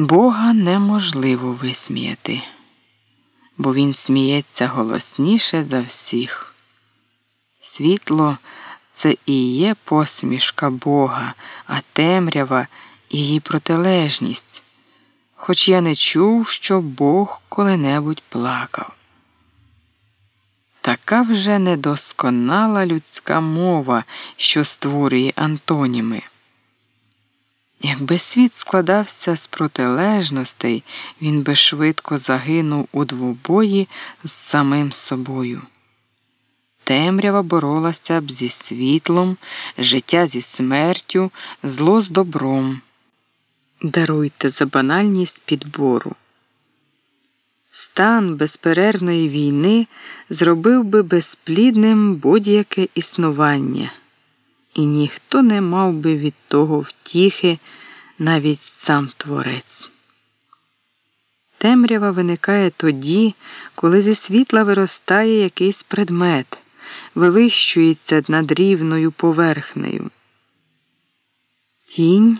Бога неможливо висміяти, бо Він сміється голосніше за всіх. Світло це і є посмішка Бога, а темрява її протилежність, хоч я не чув, що Бог коли-небудь плакав. Така вже недосконала людська мова, що створює антоніми. Якби світ складався з протилежностей, він би швидко загинув у двобої з самим собою. Темрява боролася б зі світлом, життя зі смертю, зло з добром. Даруйте за банальність підбору. Стан безперервної війни зробив би безплідним будь-яке існування і ніхто не мав би від того втіхи навіть сам творець. Темрява виникає тоді, коли зі світла виростає якийсь предмет, вивищується над рівною поверхнею. Тінь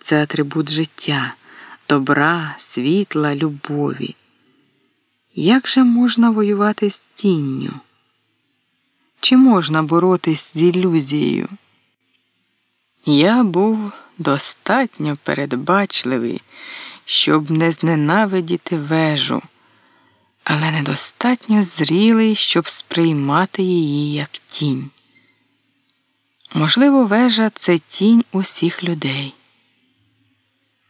це атрибут життя, добра, світла, любові. Як же можна воювати з тінню? Чи можна боротись з ілюзією? Я був достатньо передбачливий, щоб не зненавидіти вежу, але недостатньо зрілий, щоб сприймати її як тінь. Можливо, вежа це тінь усіх людей.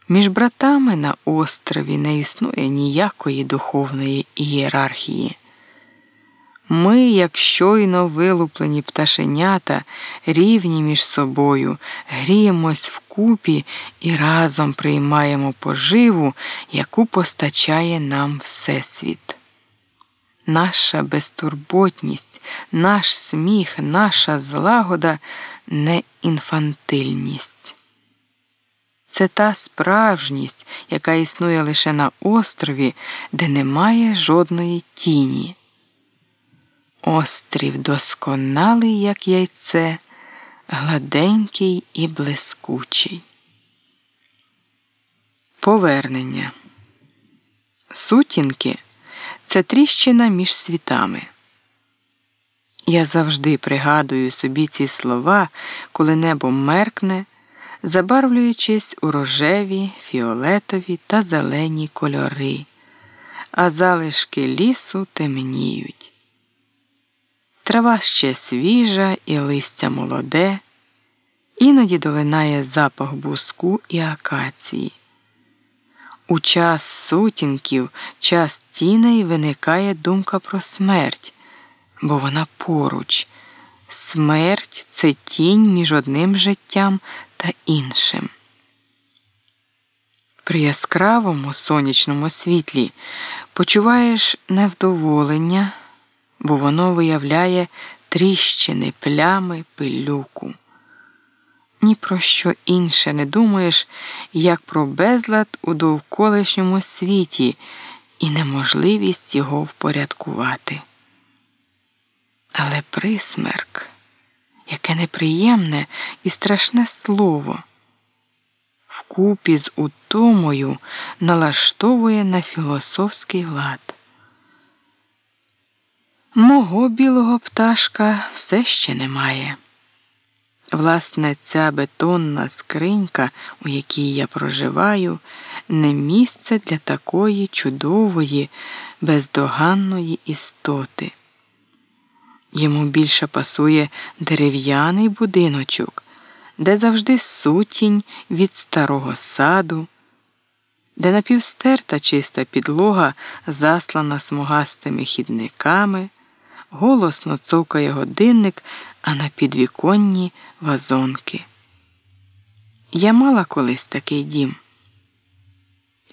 Між братами на острові не існує ніякої духовної ієрархії. Ми, як щойно вилуплені пташенята, рівні між собою, гріємось вкупі і разом приймаємо поживу, яку постачає нам Всесвіт. Наша безтурботність, наш сміх, наша злагода не інфантильність. Це та справжність, яка існує лише на острові, де немає жодної тіні. Острів досконалий, як яйце, гладенький і блискучий. Повернення. Сутінки це тріщина між світами. Я завжди пригадую собі ці слова, коли небо меркне, забарвлюючись у рожеві, фіолетові та зелені кольори, а залишки лісу темніють. Трава ще свіжа і листя молоде, іноді долинає запах буску і акації. У час сутінків, час тіней виникає думка про смерть, бо вона поруч. Смерть це тінь між одним життям та іншим. При яскравому сонячному світлі почуваєш невдоволення бо воно виявляє тріщини, плями, пилюку. Ні про що інше не думаєш, як про безлад у довколишньому світі і неможливість його впорядкувати. Але присмерк, яке неприємне і страшне слово, вкупі з утомою налаштовує на філософський лад. Мого білого пташка все ще немає. Власне, ця бетонна скринька, у якій я проживаю, не місце для такої чудової, бездоганної істоти. Йому більше пасує дерев'яний будиночок, де завжди сутінь від старого саду, де напівстерта чиста підлога заслана смугастими хідниками голосно цокає годинник, а на підвіконні вазонки. Я мала колись такий дім.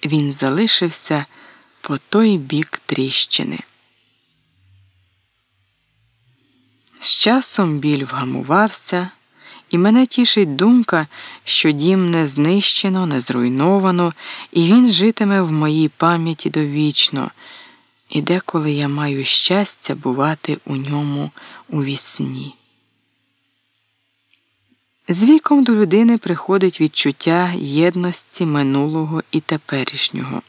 Він залишився по той бік тріщини. З часом біль вгамувався, і мене тішить думка, що дім не знищено, не зруйновано, і він житиме в моїй пам'яті довічно і деколи я маю щастя бувати у ньому у вісні. З віком до людини приходить відчуття єдності минулого і теперішнього.